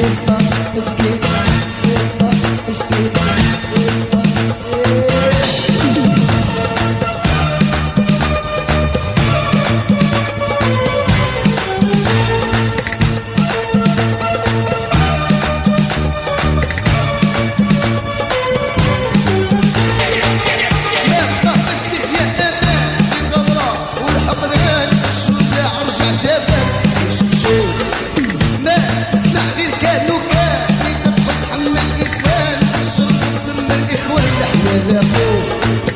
goodbye. you.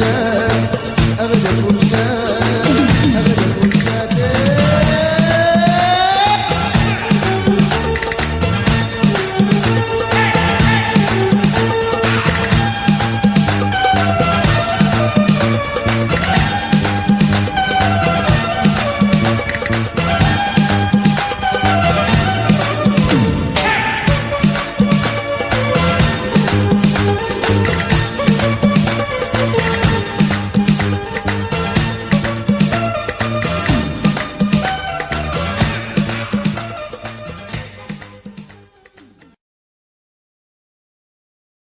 ومشاف أغدى ومشاف